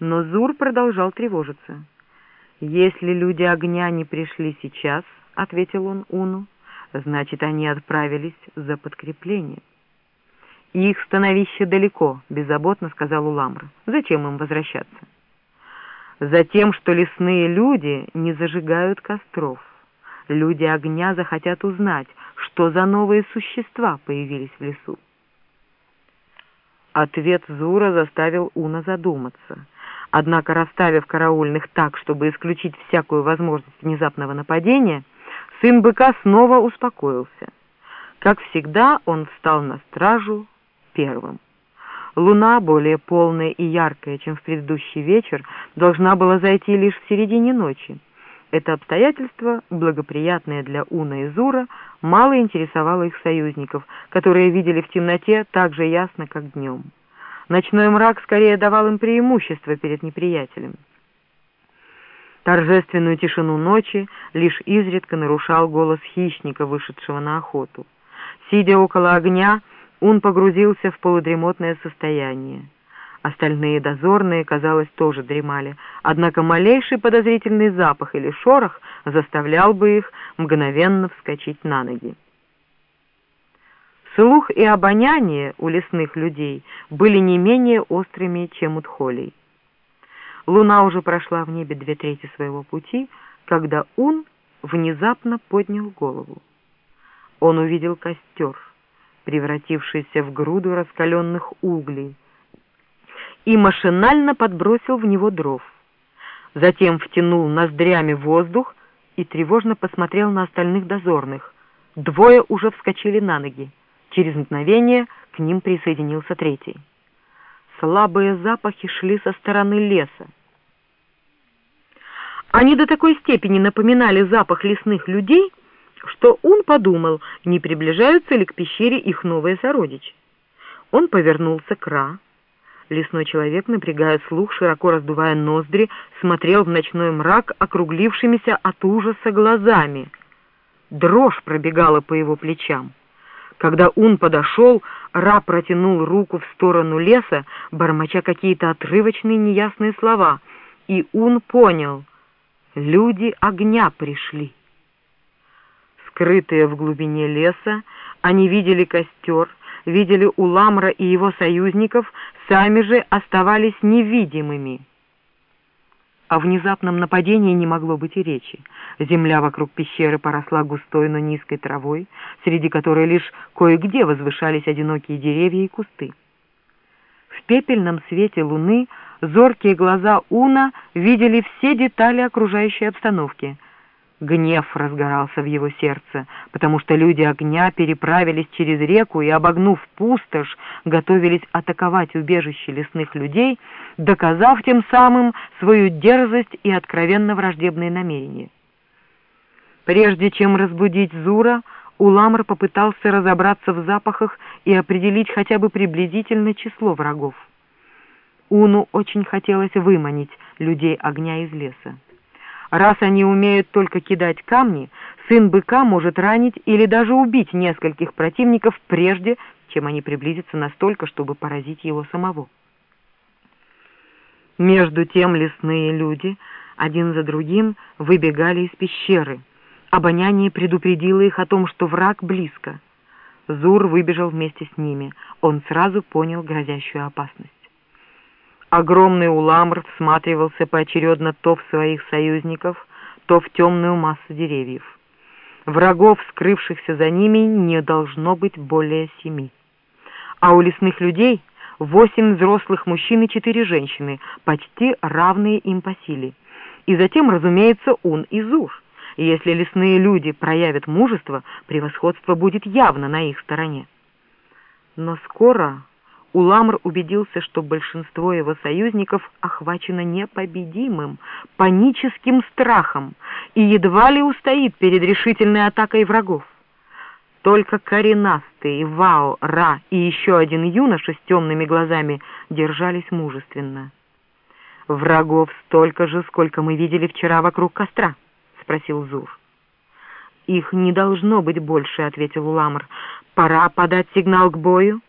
Но Зур продолжал тревожиться. «Если люди огня не пришли сейчас, — ответил он Уну, — значит, они отправились за подкреплением». «Их становище далеко», — беззаботно сказал Уламр. «Зачем им возвращаться?» «Затем, что лесные люди не зажигают костров. Люди огня захотят узнать, что за новые существа появились в лесу». Ответ Зура заставил Уна задуматься. Однако, расставив караульных так, чтобы исключить всякую возможность внезапного нападения, сын быка снова успокоился. Как всегда, он встал на стражу первым. Луна, более полная и яркая, чем в предыдущий вечер, должна была зайти лишь в середине ночи. Это обстоятельство, благоприятное для Уна и Зура, мало интересовало их союзников, которые видели в темноте так же ясно, как днем. Ночной мрак скорее давал им преимущество перед неприятелем. Торжественную тишину ночи лишь изредка нарушал голос хищника, вышедшего на охоту. Сидя около огня, он погрузился в полудремотное состояние. Остальные дозорные, казалось, тоже дремали, однако малейший подозрительный запах или шорох заставлял бы их мгновенно вскочить на ноги. Слух и обоняние у лесных людей были не менее острыми, чем у тхолей. Луна уже прошла в небе две трети своего пути, когда он внезапно поднял голову. Он увидел костер — превратившийся в груду раскаленных углей, и машинально подбросил в него дров. Затем втянул ноздрями воздух и тревожно посмотрел на остальных дозорных. Двое уже вскочили на ноги. Через мгновение к ним присоединился третий. Слабые запахи шли со стороны леса. Они до такой степени напоминали запах лесных людей, что он подумал, не приближаются ли к пещере их новые сородичи. Он повернулся к Ра. Лесной человек, напрягая слух, широко раздувая ноздри, смотрел в ночной мрак округлившимися от ужаса глазами. Дрожь пробегала по его плечам. Когда он подошел, Ра протянул руку в сторону леса, бормоча какие-то отрывочные неясные слова, и он понял — люди огня пришли. Скрытые в глубине леса, они видели костер, видели Уламра и его союзников, сами же оставались невидимыми. О внезапном нападении не могло быть и речи. Земля вокруг пещеры поросла густой, но низкой травой, среди которой лишь кое-где возвышались одинокие деревья и кусты. В пепельном свете луны зоркие глаза Уна видели все детали окружающей обстановки — Гнев разгорался в его сердце, потому что люди огня переправились через реку и, обогнув пустошь, готовились атаковать убежище лесных людей, доказав тем самым свою дерзость и откровенно враждебные намерения. Прежде чем разбудить Зура, Уламр попытался разобраться в запахах и определить хотя бы приблизительное число врагов. Уну очень хотелось выманить людей огня из леса. Раз они умеют только кидать камни, сын быка может ранить или даже убить нескольких противников прежде, чем они приблизятся настолько, чтобы поразить его самого. Между тем лесные люди один за другим выбегали из пещеры. Обоняние предупредило их о том, что враг близко. Зур выбежал вместе с ними. Он сразу понял грозящую опасность. Огромный уламр всматривался поочередно то в своих союзников, то в темную массу деревьев. Врагов, скрывшихся за ними, не должно быть более семи. А у лесных людей восемь взрослых мужчин и четыре женщины, почти равные им по силе. И затем, разумеется, он и Зур. Если лесные люди проявят мужество, превосходство будет явно на их стороне. Но скоро Уламр убедился, что большинство его союзников охвачено непобедимым, паническим страхом и едва ли устоит перед решительной атакой врагов. Только коренастый, Вао, Ра и еще один юноша с темными глазами держались мужественно. «Врагов столько же, сколько мы видели вчера вокруг костра», — спросил Зур. «Их не должно быть больше», — ответил Уламр. «Пора подать сигнал к бою».